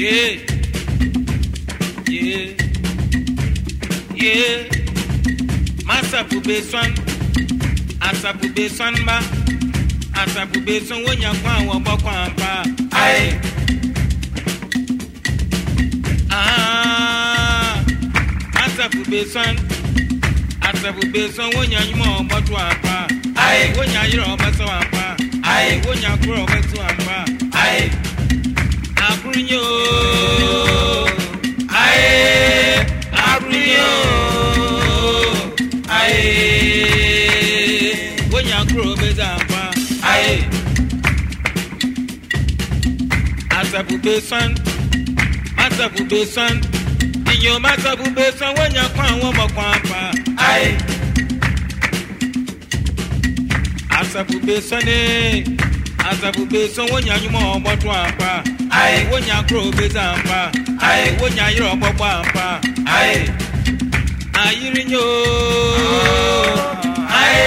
Yeah. Yeah. Yeah. Masapube swan. Asapube swan ba. Asapube swan wonya kwa wabo kwa ba. Aye. Ah. Asapube swan. Asapube swan wonya nyuma wabo kwa ba. Aye. Wonya yiro wabo kwa ba. Aye. Wonya kuro wabo kwa ba. Aye. Abrunyo. Aye. Abrunyo. Aye. Wonya kuro obeso apa. Aye. Asabube san, asabube san, ìyẹn masabube san wọ́n yàn kó àwọn ọmọ kan pa. Aye. Asabube san ni, asabube san wọ́n yàn yúmọ̀ ọmọ tó à ń pa. Aye. Wọ́n yàn kúrò bẹ́ sà ń pa. Aye. Wọ́n yàn yọ̀rọ̀ pọ́pọ́ à ń pa. Aye. Àyírí yóò. Aye.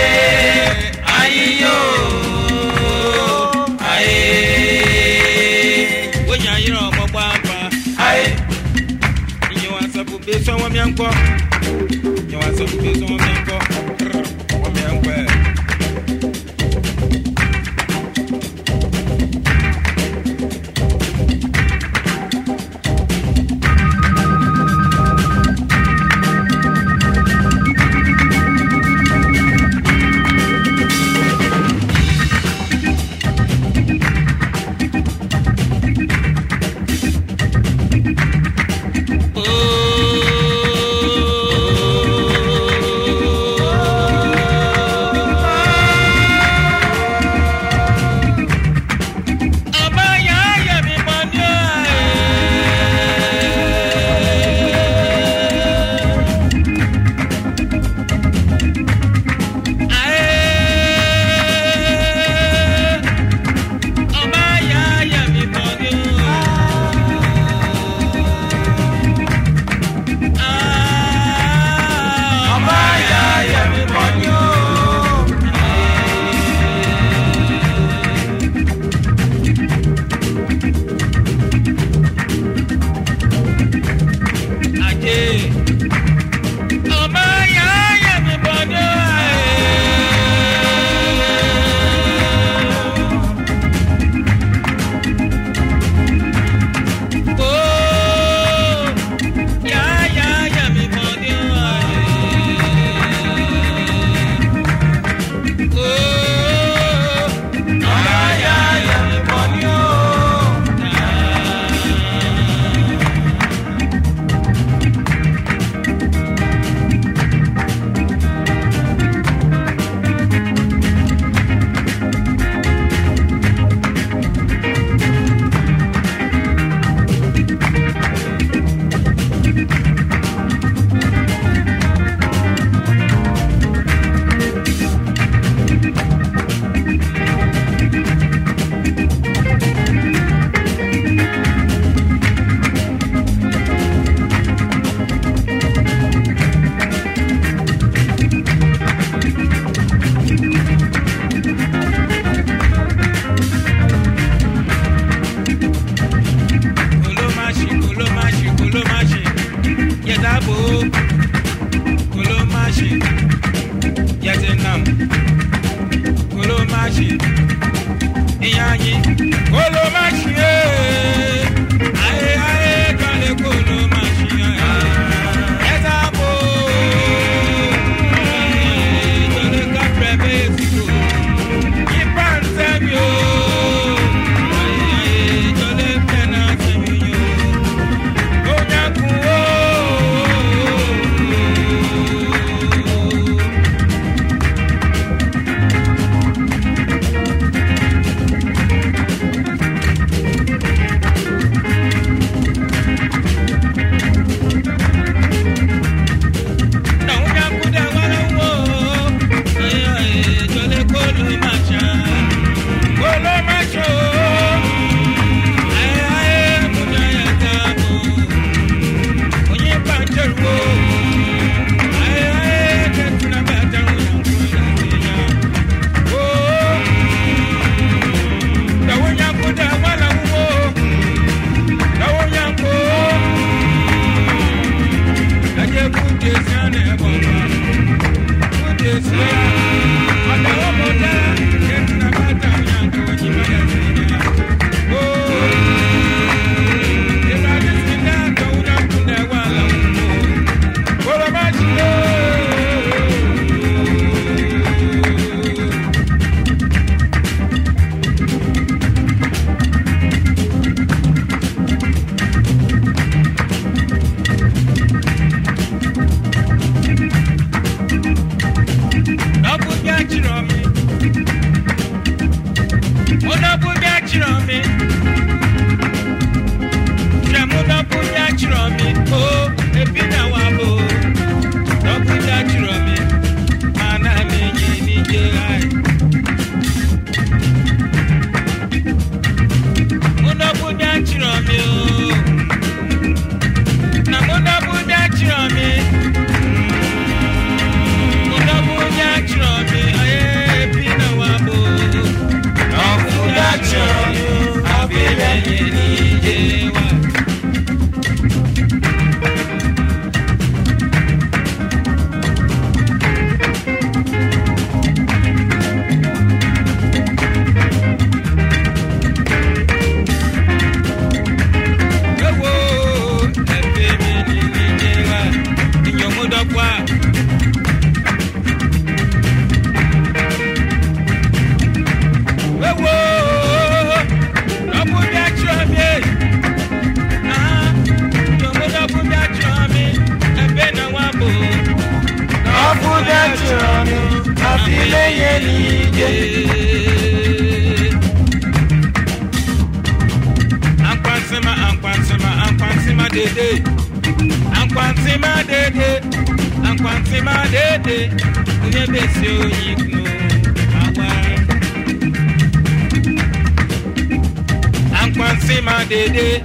ma dede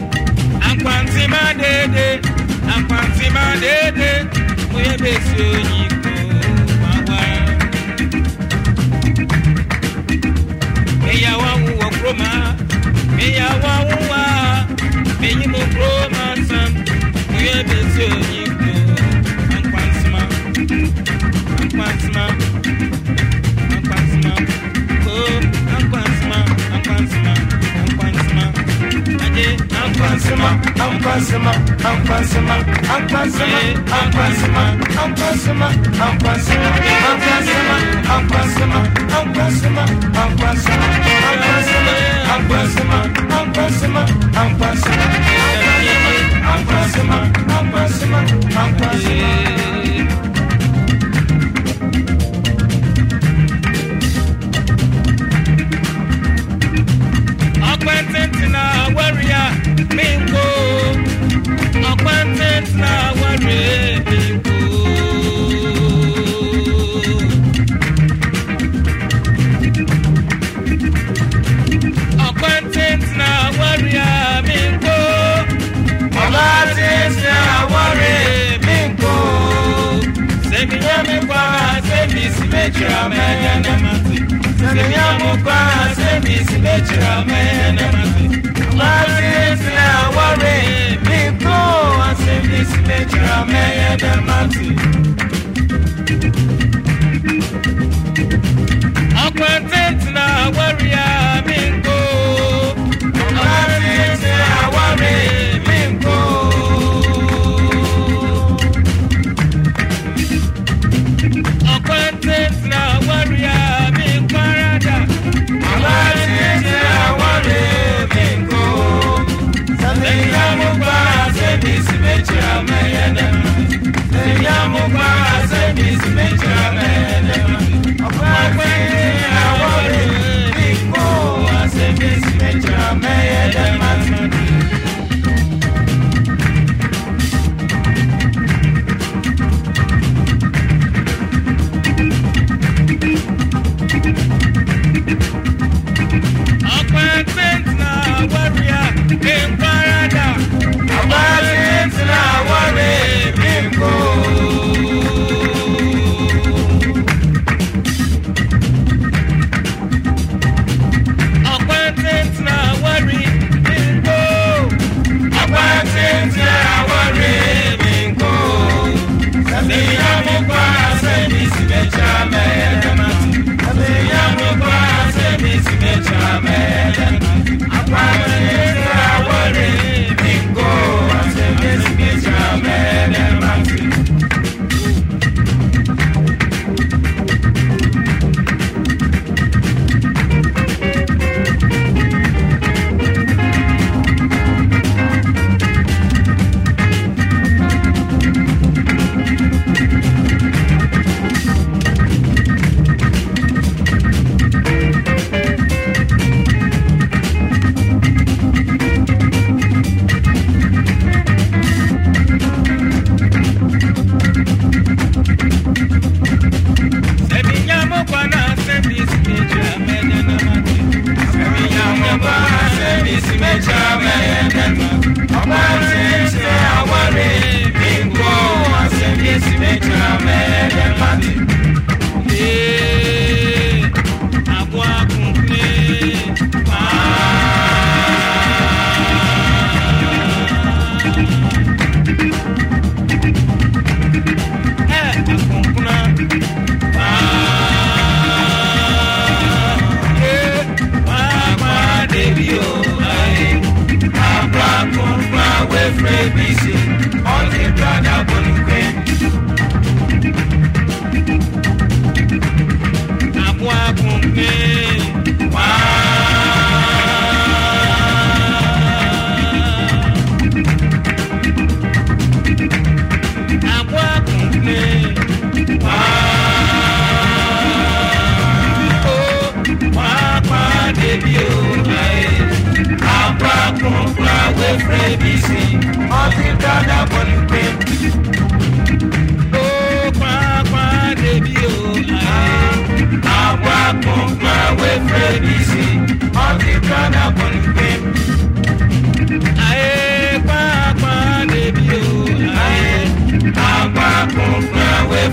ankwanti ma dede ankwanti ma dede onye besi onye ikwu magwa meyawa nwụwa kwuroma meyawa nwụwa menyi m kwuroma Passima, I'm Passima, I'm Passima, I'm Passima, I'm Passima, I'm Passima, I'm Passima, I'm Passima, I'm Passima, I'm Passima, I'm Passima, I'm Passima, I'm Passima, I'm Passima, I'm Passima, Moses Bechira man Moses na worry Miko Assembly Bechira man Moses nature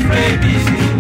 kọ̀ọ̀kan